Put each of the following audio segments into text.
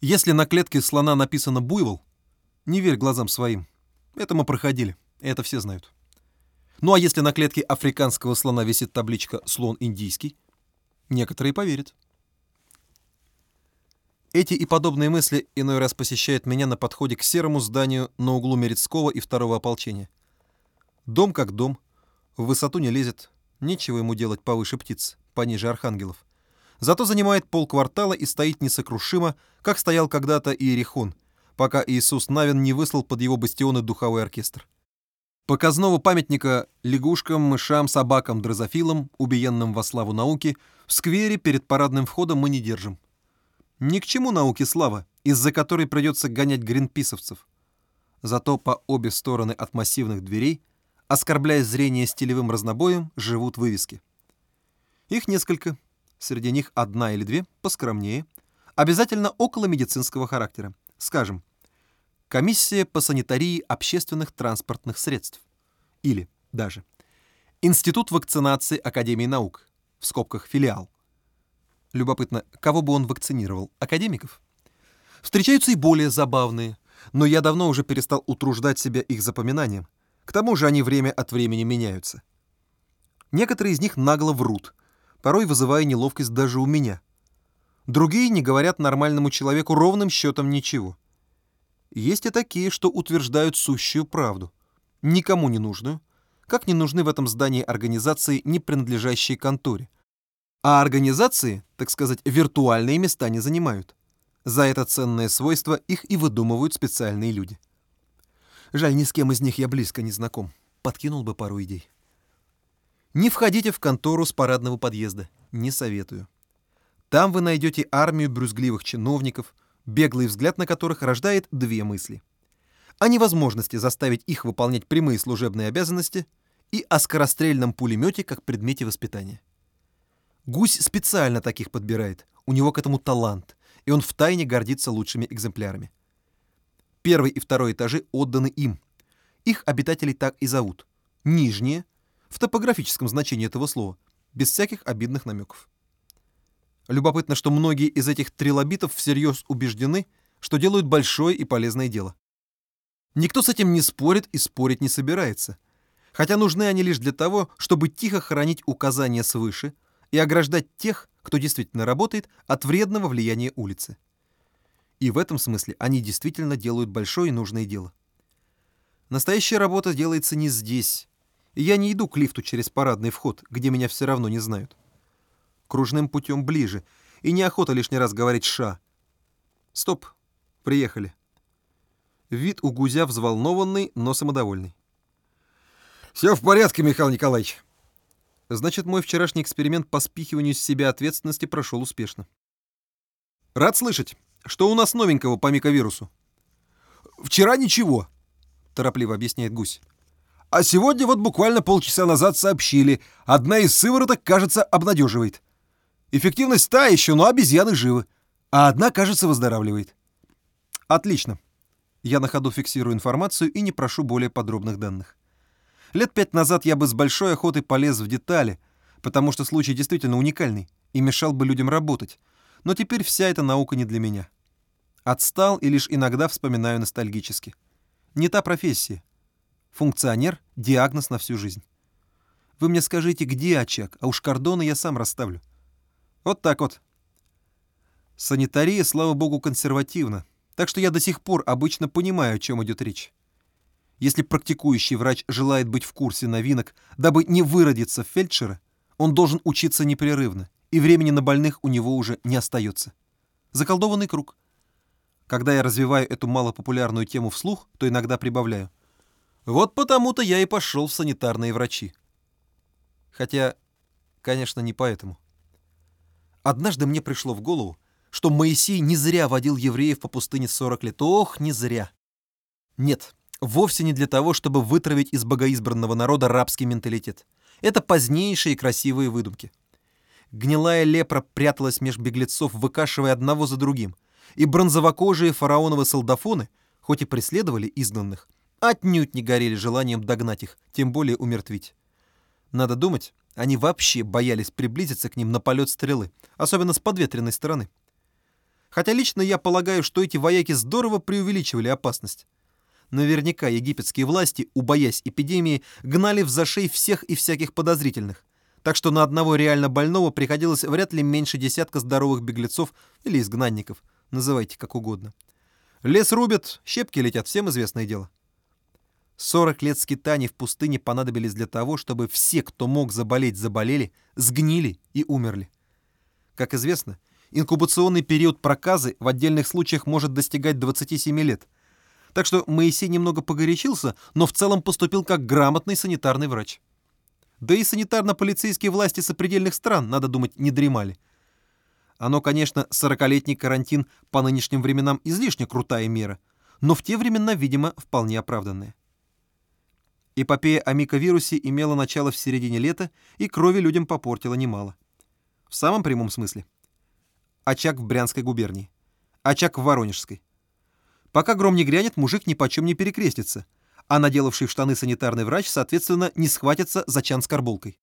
Если на клетке слона написано «буйвол», не верь глазам своим. Это мы проходили, это все знают. Ну а если на клетке африканского слона висит табличка «слон индийский», некоторые поверят. Эти и подобные мысли иной раз посещают меня на подходе к серому зданию на углу Мерецкого и второго ополчения. Дом как дом, в высоту не лезет, нечего ему делать повыше птиц, пониже архангелов. Зато занимает полквартала и стоит несокрушимо, как стоял когда-то Иерихон, пока Иисус Навин не выслал под его бастионы духовой оркестр. Показного памятника лягушкам, мышам, собакам, дрозофилам, убиенным во славу науки, в сквере перед парадным входом мы не держим. Ни к чему науке слава, из-за которой придется гонять гринписовцев. Зато по обе стороны от массивных дверей, оскорбляя зрение стилевым разнобоем, живут вывески. Их несколько, среди них одна или две, поскромнее, обязательно около медицинского характера. Скажем, Комиссия по санитарии общественных транспортных средств. Или даже Институт вакцинации Академии наук, в скобках филиал. Любопытно, кого бы он вакцинировал? Академиков? Встречаются и более забавные, но я давно уже перестал утруждать себя их запоминанием. К тому же они время от времени меняются. Некоторые из них нагло врут, порой вызывая неловкость даже у меня. Другие не говорят нормальному человеку ровным счетом ничего. Есть и такие, что утверждают сущую правду, никому не нужную, как не нужны в этом здании организации, не принадлежащие конторе. А организации, так сказать, виртуальные места не занимают. За это ценное свойство их и выдумывают специальные люди. Жаль, ни с кем из них я близко не знаком. Подкинул бы пару идей. Не входите в контору с парадного подъезда. Не советую. Там вы найдете армию брюзгливых чиновников, беглый взгляд на которых рождает две мысли. О невозможности заставить их выполнять прямые служебные обязанности и о скорострельном пулемете как предмете воспитания. Гусь специально таких подбирает, у него к этому талант, и он втайне гордится лучшими экземплярами. Первый и второй этажи отданы им. Их обитателей так и зовут. Нижние, в топографическом значении этого слова, без всяких обидных намеков. Любопытно, что многие из этих трилобитов всерьез убеждены, что делают большое и полезное дело. Никто с этим не спорит и спорить не собирается. Хотя нужны они лишь для того, чтобы тихо хранить указания свыше и ограждать тех, кто действительно работает, от вредного влияния улицы. И в этом смысле они действительно делают большое и нужное дело. Настоящая работа делается не здесь. Я не иду к лифту через парадный вход, где меня все равно не знают кружным путем ближе, и неохота лишний раз говорить «ша». Стоп, приехали. Вид у гузя взволнованный, но самодовольный. «Все в порядке, Михаил Николаевич». Значит, мой вчерашний эксперимент по спихиванию с себя ответственности прошел успешно. «Рад слышать. Что у нас новенького по миковирусу?» «Вчера ничего», — торопливо объясняет гусь. «А сегодня вот буквально полчаса назад сообщили. Одна из сывороток, кажется, обнадеживает. Эффективность та еще, но обезьяны живы. А одна, кажется, выздоравливает. Отлично. Я на ходу фиксирую информацию и не прошу более подробных данных. Лет пять назад я бы с большой охотой полез в детали, потому что случай действительно уникальный и мешал бы людям работать. Но теперь вся эта наука не для меня. Отстал и лишь иногда вспоминаю ностальгически. Не та профессия. Функционер — диагноз на всю жизнь. Вы мне скажите, где очаг, а уж кордоны я сам расставлю. Вот так вот. Санитария, слава богу, консервативна, так что я до сих пор обычно понимаю, о чем идет речь. Если практикующий врач желает быть в курсе новинок, дабы не выродиться в фельдшера, он должен учиться непрерывно, и времени на больных у него уже не остается. Заколдованный круг. Когда я развиваю эту малопопулярную тему вслух, то иногда прибавляю. Вот потому-то я и пошел в санитарные врачи. Хотя, конечно, не поэтому. Однажды мне пришло в голову, что Моисей не зря водил евреев по пустыне 40 лет. Ох, не зря. Нет, вовсе не для того, чтобы вытравить из богоизбранного народа рабский менталитет. Это позднейшие красивые выдумки. Гнилая лепра пряталась меж беглецов, выкашивая одного за другим. И бронзовокожие фараоновы солдафоны, хоть и преследовали изгнанных, отнюдь не горели желанием догнать их, тем более умертвить. Надо думать, они вообще боялись приблизиться к ним на полет стрелы, особенно с подветренной стороны. Хотя лично я полагаю, что эти вояки здорово преувеличивали опасность. Наверняка египетские власти, убоясь эпидемии, гнали в зашей всех и всяких подозрительных. Так что на одного реально больного приходилось вряд ли меньше десятка здоровых беглецов или изгнанников, называйте как угодно. Лес рубят, щепки летят, всем известное дело. 40 лет скитаний в пустыне понадобились для того, чтобы все, кто мог заболеть, заболели, сгнили и умерли. Как известно, инкубационный период проказы в отдельных случаях может достигать 27 лет. Так что Моисей немного погорячился, но в целом поступил как грамотный санитарный врач. Да и санитарно-полицейские власти сопредельных стран, надо думать, не дремали. Оно, конечно, 40-летний карантин по нынешним временам излишне крутая мера, но в те времена, видимо, вполне оправданная. Эпопея о миковирусе имела начало в середине лета и крови людям попортила немало. В самом прямом смысле. Очаг в Брянской губернии. Очаг в Воронежской. Пока гром не грянет, мужик ни почем не перекрестится, а наделавший в штаны санитарный врач, соответственно, не схватится за чан с карболкой.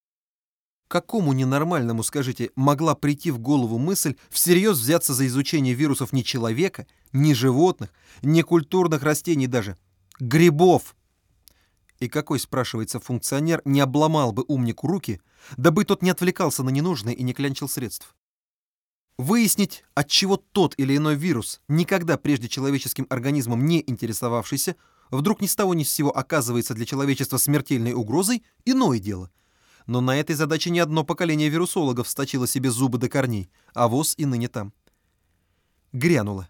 Какому ненормальному, скажите, могла прийти в голову мысль всерьез взяться за изучение вирусов ни человека, ни животных, ни культурных растений даже? Грибов! И какой, спрашивается, функционер не обломал бы умнику руки, дабы тот не отвлекался на ненужные и не клянчил средств? Выяснить, от чего тот или иной вирус, никогда прежде человеческим организмом не интересовавшийся, вдруг ни с того ни с сего оказывается для человечества смертельной угрозой, иное дело. Но на этой задаче ни одно поколение вирусологов сточило себе зубы до корней, а ВОЗ и ныне там. Грянуло.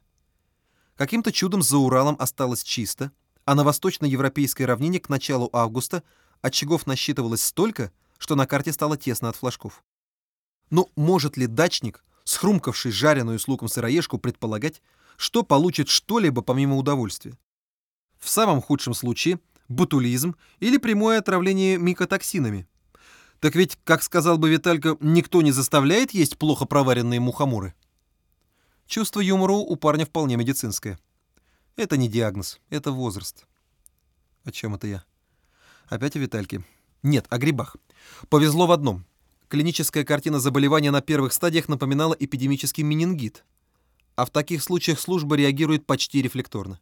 Каким-то чудом за Уралом осталось чисто, а на восточноевропейской равнине к началу августа очагов насчитывалось столько, что на карте стало тесно от флажков. Ну, может ли дачник, схрумкавший жареную с луком сыроежку, предполагать, что получит что-либо помимо удовольствия? В самом худшем случае – ботулизм или прямое отравление микотоксинами. Так ведь, как сказал бы Виталька, никто не заставляет есть плохо проваренные мухоморы. Чувство юмора у парня вполне медицинское. Это не диагноз, это возраст. О чем это я? Опять о Витальке. Нет, о грибах. Повезло в одном. Клиническая картина заболевания на первых стадиях напоминала эпидемический менингит. А в таких случаях служба реагирует почти рефлекторно.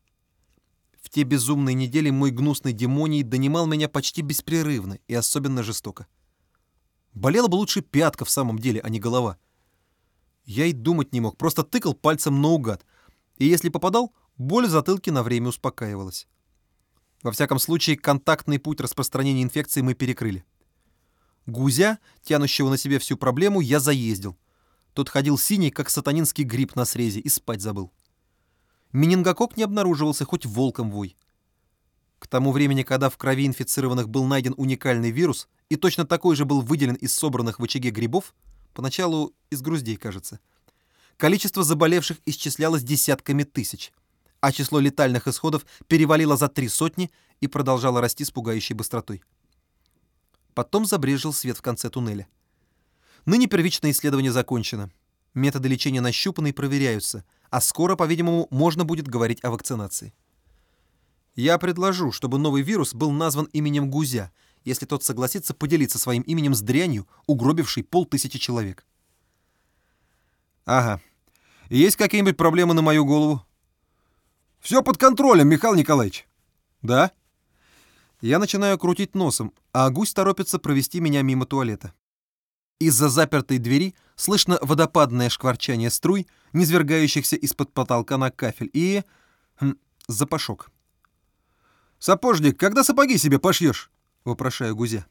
В те безумные недели мой гнусный демоний донимал меня почти беспрерывно и особенно жестоко. Болела бы лучше пятка в самом деле, а не голова. Я и думать не мог, просто тыкал пальцем наугад. И если попадал, Боль в затылке на время успокаивалась. Во всяком случае, контактный путь распространения инфекции мы перекрыли. Гузя, тянущего на себе всю проблему, я заездил. Тот ходил синий, как сатанинский гриб на срезе, и спать забыл. Менингокок не обнаруживался, хоть волком вой. К тому времени, когда в крови инфицированных был найден уникальный вирус, и точно такой же был выделен из собранных в очаге грибов, поначалу из груздей, кажется, количество заболевших исчислялось десятками тысяч — а число летальных исходов перевалило за три сотни и продолжало расти с пугающей быстротой. Потом забрежил свет в конце туннеля. Ныне первичное исследование закончено. Методы лечения нащупаны и проверяются, а скоро, по-видимому, можно будет говорить о вакцинации. Я предложу, чтобы новый вирус был назван именем Гузя, если тот согласится поделиться своим именем с дрянью, угробившей полтысячи человек. Ага. Есть какие-нибудь проблемы на мою голову? Все под контролем, Михаил Николаевич. Да? Я начинаю крутить носом, а гусь торопится провести меня мимо туалета. Из-за запертой двери слышно водопадное шкварчание струй, низвергающихся из-под потолка на кафель, и... Хм, запашок. «Сапожник, когда сапоги себе пошьешь?» — вопрошаю гузя.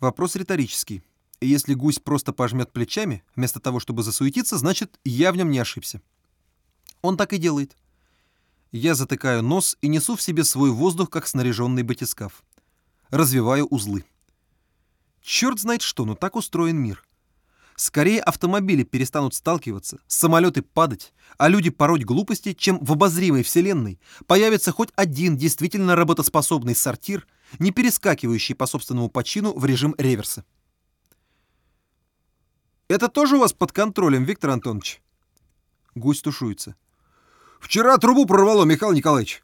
Вопрос риторический. Если гусь просто пожмет плечами, вместо того, чтобы засуетиться, значит, я в нем не ошибся. Он так и делает. Я затыкаю нос и несу в себе свой воздух, как снаряженный батискаф. Развиваю узлы. Черт знает что, но так устроен мир. Скорее автомобили перестанут сталкиваться, самолеты падать, а люди пороть глупости, чем в обозримой вселенной появится хоть один действительно работоспособный сортир, не перескакивающий по собственному почину в режим реверса. «Это тоже у вас под контролем, Виктор Антонович?» Гусь тушуется. «Вчера трубу прорвало, Михаил Николаевич!»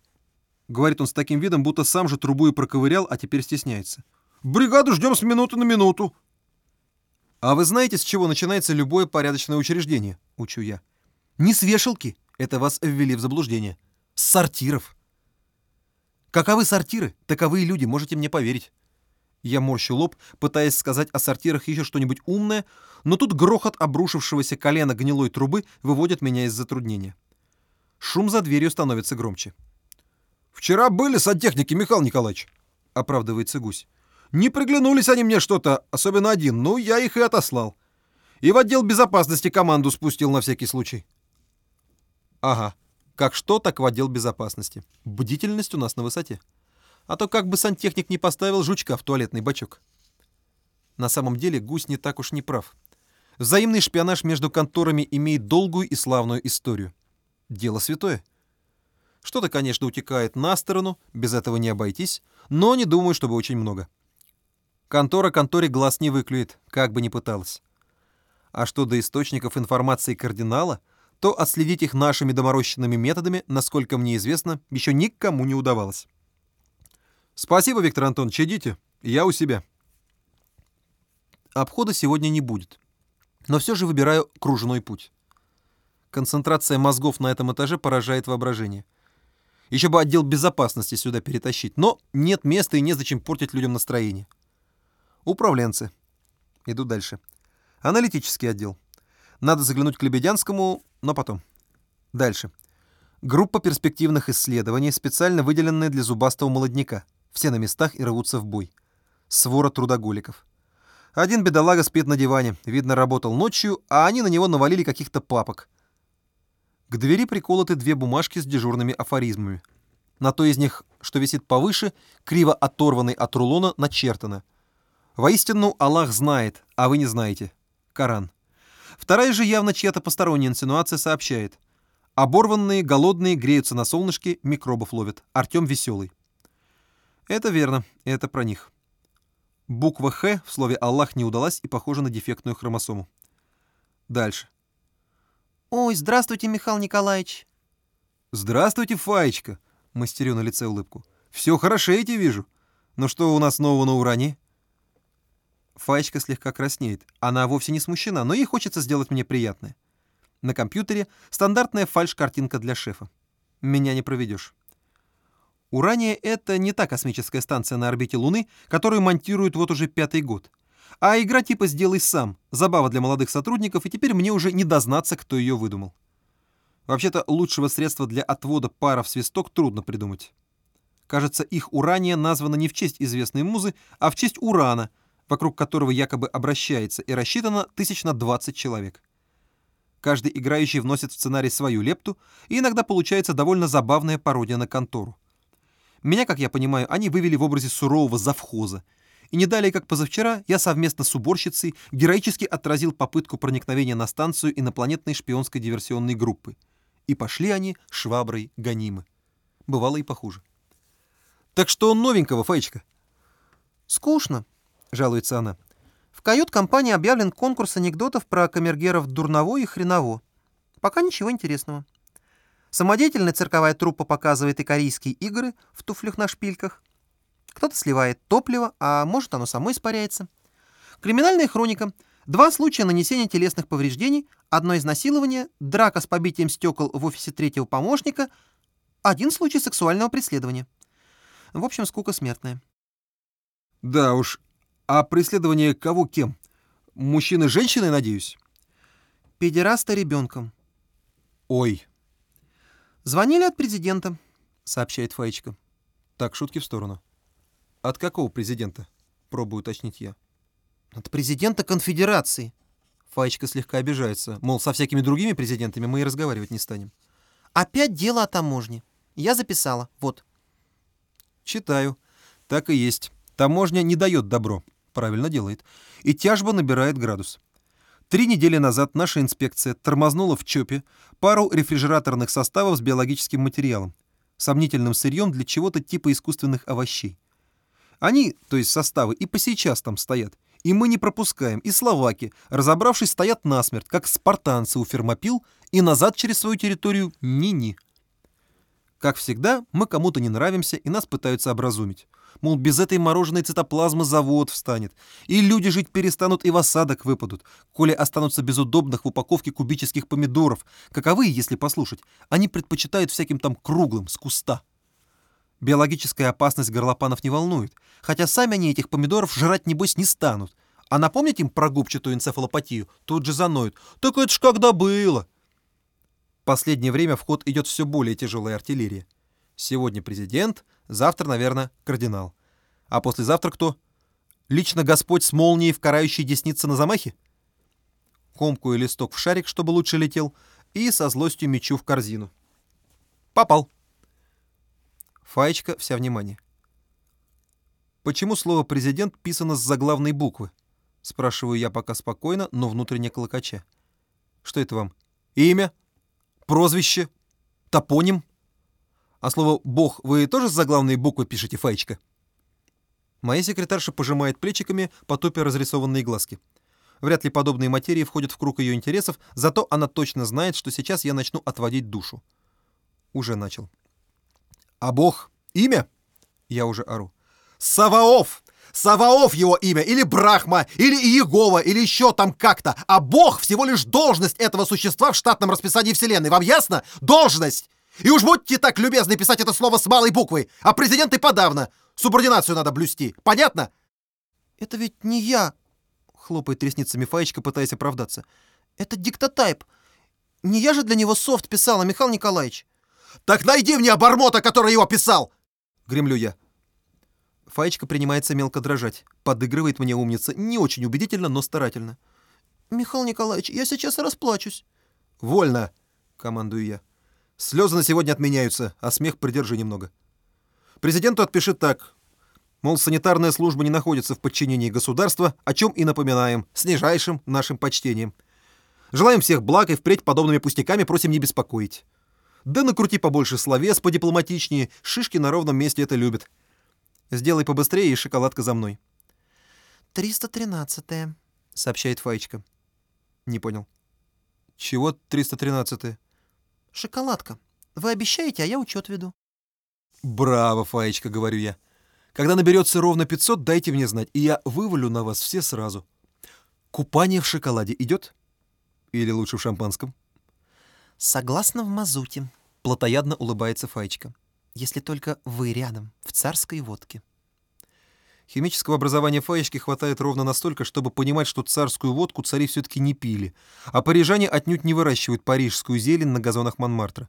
Говорит он с таким видом, будто сам же трубу и проковырял, а теперь стесняется. «Бригаду ждем с минуты на минуту!» «А вы знаете, с чего начинается любое порядочное учреждение?» — учу я. Не с вешалки, это вас ввели в заблуждение. С сортиров. Каковы сортиры, таковы и люди, можете мне поверить. Я морщу лоб, пытаясь сказать о сортирах еще что-нибудь умное, но тут грохот обрушившегося колена гнилой трубы выводит меня из затруднения. Шум за дверью становится громче. «Вчера были сантехники, Михаил Николаевич», — оправдывается гусь. «Не приглянулись они мне что-то, особенно один, ну, я их и отослал. И в отдел безопасности команду спустил на всякий случай». «Ага, как что, так в отдел безопасности. Бдительность у нас на высоте» а то как бы сантехник не поставил жучка в туалетный бачок. На самом деле гусь не так уж не прав. Взаимный шпионаж между конторами имеет долгую и славную историю. Дело святое. Что-то, конечно, утекает на сторону, без этого не обойтись, но не думаю, чтобы очень много. Контора конторе глаз не выклюет, как бы ни пыталась. А что до источников информации кардинала, то отследить их нашими доморощенными методами, насколько мне известно, еще никому не удавалось. Спасибо, Виктор Антонович, идите. Я у себя. Обхода сегодня не будет. Но все же выбираю кружной путь. Концентрация мозгов на этом этаже поражает воображение. Еще бы отдел безопасности сюда перетащить, но нет места и незачем портить людям настроение. Управленцы. Иду дальше. Аналитический отдел. Надо заглянуть к Лебедянскому, но потом. Дальше. Группа перспективных исследований, специально выделенная для зубастого молодняка. Все на местах и рвутся в бой. Свора трудоголиков. Один бедолага спит на диване, видно, работал ночью, а они на него навалили каких-то папок. К двери приколоты две бумажки с дежурными афоризмами. На той из них, что висит повыше, криво оторванный от рулона, начертано. «Воистину Аллах знает, а вы не знаете». Коран. Вторая же явно чья-то посторонняя инсинуация сообщает. Оборванные, голодные, греются на солнышке, микробов ловят. Артем веселый. Это верно, это про них. Буква «Х» в слове «Аллах» не удалась и похожа на дефектную хромосому. Дальше. «Ой, здравствуйте, Михаил Николаевич!» «Здравствуйте, Фаечка!» — мастерю на лице улыбку. «Все хорошеете, вижу. Но что у нас нового на уране?» Фаечка слегка краснеет. Она вовсе не смущена, но ей хочется сделать мне приятное. На компьютере стандартная фальш-картинка для шефа. Меня не проведешь. Урания — это не та космическая станция на орбите Луны, которую монтируют вот уже пятый год. А игра типа «Сделай сам», забава для молодых сотрудников, и теперь мне уже не дознаться, кто ее выдумал. Вообще-то лучшего средства для отвода пара в свисток трудно придумать. Кажется, их урания названо не в честь известной музы, а в честь урана, вокруг которого якобы обращается, и рассчитано тысяч на 20 человек. Каждый играющий вносит в сценарий свою лепту, и иногда получается довольно забавная пародия на контору. Меня, как я понимаю, они вывели в образе сурового завхоза. И не далее, как позавчера, я совместно с уборщицей героически отразил попытку проникновения на станцию инопланетной шпионской диверсионной группы. И пошли они шваброй гонимы. Бывало и похуже. «Так что новенького, Фаечка?» «Скучно», — жалуется она. «В кают-компании объявлен конкурс анекдотов про камергеров Дурново и Хреново. Пока ничего интересного». Самодеятельная цирковая труппа показывает и корейские игры в туфлях на шпильках. Кто-то сливает топливо, а может оно само испаряется. Криминальная хроника. Два случая нанесения телесных повреждений, одно изнасилование, драка с побитием стекол в офисе третьего помощника, один случай сексуального преследования. В общем, скука смертная. Да уж. А преследование кого кем? Мужчины женщины, надеюсь? Педераста ребенком. Ой, «Звонили от президента», — сообщает Фаечка. Так, шутки в сторону. «От какого президента?» — пробую уточнить я. «От президента конфедерации». Фаечка слегка обижается, мол, со всякими другими президентами мы и разговаривать не станем. «Опять дело о таможне. Я записала. Вот». Читаю. Так и есть. Таможня не дает добро. Правильно делает. И тяжба набирает градус. Три недели назад наша инспекция тормознула в ЧОПе пару рефрижераторных составов с биологическим материалом, сомнительным сырьем для чего-то типа искусственных овощей. Они, то есть составы, и по сейчас там стоят. И мы не пропускаем. И словаки, разобравшись, стоят насмерть, как спартанцы у фермопил, и назад через свою территорию ни-ни. Как всегда, мы кому-то не нравимся, и нас пытаются образумить. Мол, без этой мороженой цитоплазмы завод встанет, и люди жить перестанут и в осадок выпадут, коли останутся без удобных в упаковке кубических помидоров, каковые, если послушать, они предпочитают всяким там круглым, с куста. Биологическая опасность горлопанов не волнует, хотя сами они этих помидоров жрать, небось, не станут. А напомнить им про губчатую энцефалопатию тут же заноют. Так это ж когда было! последнее время в ход идет все более тяжелая артиллерия. Сегодня президент, завтра, наверное, кардинал. А послезавтра кто? Лично Господь с молнией в карающей деснице на замахе? Комкую листок в шарик, чтобы лучше летел, и со злостью мечу в корзину. Попал. Фаечка вся внимание. Почему слово «президент» писано с заглавной буквы? Спрашиваю я пока спокойно, но внутренне клокоча. Что это вам? Имя? прозвище, топоним. А слово «бог» вы тоже с заглавной буквы пишете, Фаечка? Моя секретарша пожимает плечиками, потупя разрисованные глазки. Вряд ли подобные материи входят в круг ее интересов, зато она точно знает, что сейчас я начну отводить душу. Уже начал. А бог? Имя? Я уже ору. Саваоф! Саваоф его имя, или Брахма, или Иегова, или еще там как-то. А Бог всего лишь должность этого существа в штатном расписании Вселенной. Вам ясно? Должность! И уж будьте так любезны писать это слово с малой буквы, а президент и подавно. Субординацию надо блюсти. Понятно? Это ведь не я, хлопает ресницами Фаечка, пытаясь оправдаться. Это диктотайп. Не я же для него софт писала, Михаил Николаевич. Так найди мне обормота, который его писал! Гремлю я. Фаечка принимается мелко дрожать. Подыгрывает мне умница. Не очень убедительно, но старательно. «Михаил Николаевич, я сейчас расплачусь». «Вольно!» — командую я. «Слезы на сегодня отменяются, а смех придержи немного». Президенту отпиши так. Мол, санитарная служба не находится в подчинении государства, о чем и напоминаем, с нижайшим нашим почтением. Желаем всех благ и впредь подобными пустяками просим не беспокоить. Да накрути побольше словес, подипломатичнее, шишки на ровном месте это любят. Сделай побыстрее и шоколадка за мной. «Триста тринадцатая», — сообщает Фаечка. Не понял. Чего триста тринадцатая? «Шоколадка. Вы обещаете, а я учет веду». «Браво, Фаечка», — говорю я. «Когда наберется ровно 500, дайте мне знать, и я вывалю на вас все сразу. Купание в шоколаде идет? Или лучше в шампанском?» «Согласно в мазуте», — плотоядно улыбается Фаечка если только вы рядом, в царской водке. Химического образования Фаечки хватает ровно настолько, чтобы понимать, что царскую водку цари все-таки не пили, а парижане отнюдь не выращивают парижскую зелень на газонах Монмартра.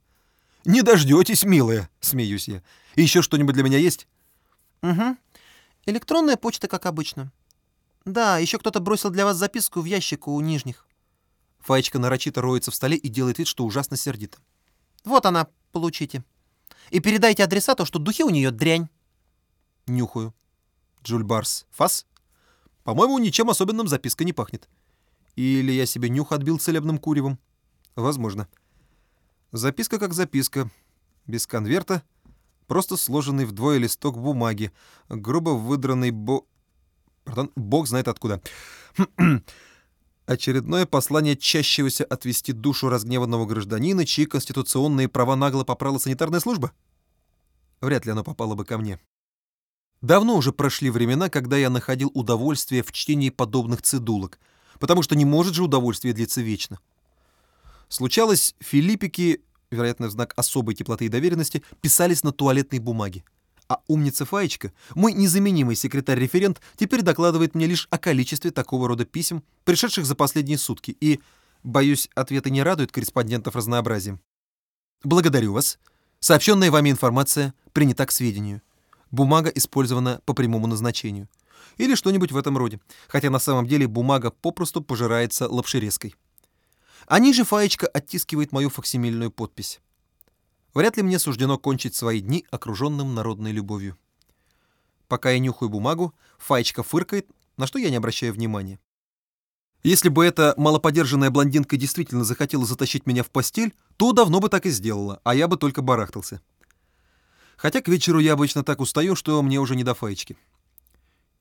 «Не дождетесь, милая!» — смеюсь я. «И еще что-нибудь для меня есть?» «Угу. Электронная почта, как обычно. Да, еще кто-то бросил для вас записку в ящик у нижних». Фаечка нарочито роется в столе и делает вид, что ужасно сердито. «Вот она, получите». И передайте адресату, что духи у нее дрянь. Нюхаю. Джульбарс. Фас? По-моему, ничем особенным записка не пахнет. Или я себе нюх отбил целебным куревом? Возможно. Записка как записка. Без конверта. Просто сложенный вдвое листок бумаги. Грубо выдранный бо... Пардон, бог знает откуда. Очередное послание чащегося отвести душу разгневанного гражданина, чьи конституционные права нагло попрала санитарная служба? Вряд ли оно попало бы ко мне. Давно уже прошли времена, когда я находил удовольствие в чтении подобных цедулок, потому что не может же удовольствие длиться вечно. Случалось, филиппики, вероятно, в знак особой теплоты и доверенности, писались на туалетной бумаге. А умница Фаечка, мой незаменимый секретарь-референт, теперь докладывает мне лишь о количестве такого рода писем, пришедших за последние сутки, и, боюсь, ответы не радуют корреспондентов разнообразием. Благодарю вас. Сообщенная вами информация принята к сведению. Бумага использована по прямому назначению. Или что-нибудь в этом роде. Хотя на самом деле бумага попросту пожирается лапшерезкой. А ниже Фаечка оттискивает мою факсимильную подпись. Вряд ли мне суждено кончить свои дни окруженным народной любовью. Пока я нюхаю бумагу, Фаечка фыркает, на что я не обращаю внимания. Если бы эта малоподержанная блондинка действительно захотела затащить меня в постель, то давно бы так и сделала, а я бы только барахтался. Хотя к вечеру я обычно так устаю, что мне уже не до Фаечки.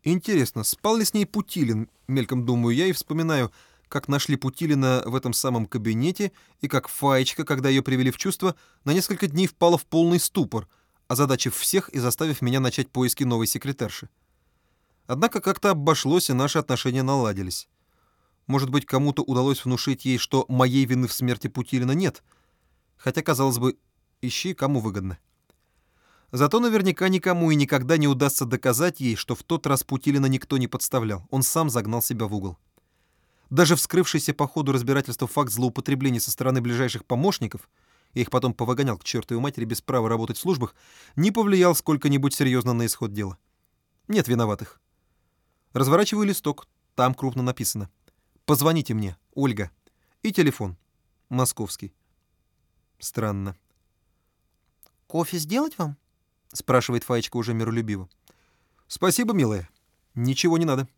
Интересно, спал ли с ней Путилин, мельком думаю я и вспоминаю, как нашли Путилина в этом самом кабинете и как Фаечка, когда ее привели в чувство, на несколько дней впала в полный ступор, озадачив всех и заставив меня начать поиски новой секретарши. Однако как-то обошлось, и наши отношения наладились. Может быть, кому-то удалось внушить ей, что моей вины в смерти Путилина нет. Хотя, казалось бы, ищи, кому выгодно. Зато наверняка никому и никогда не удастся доказать ей, что в тот раз Путилина никто не подставлял. Он сам загнал себя в угол. Даже вскрывшийся по ходу разбирательства факт злоупотребления со стороны ближайших помощников, я их потом повыгонял к чертовой матери без права работать в службах, не повлиял сколько-нибудь серьезно на исход дела. Нет виноватых. Разворачиваю листок, там крупно написано. «Позвоните мне, Ольга». И телефон. Московский. Странно. «Кофе сделать вам?» — спрашивает Фаечка уже миролюбиво. «Спасибо, милая. Ничего не надо».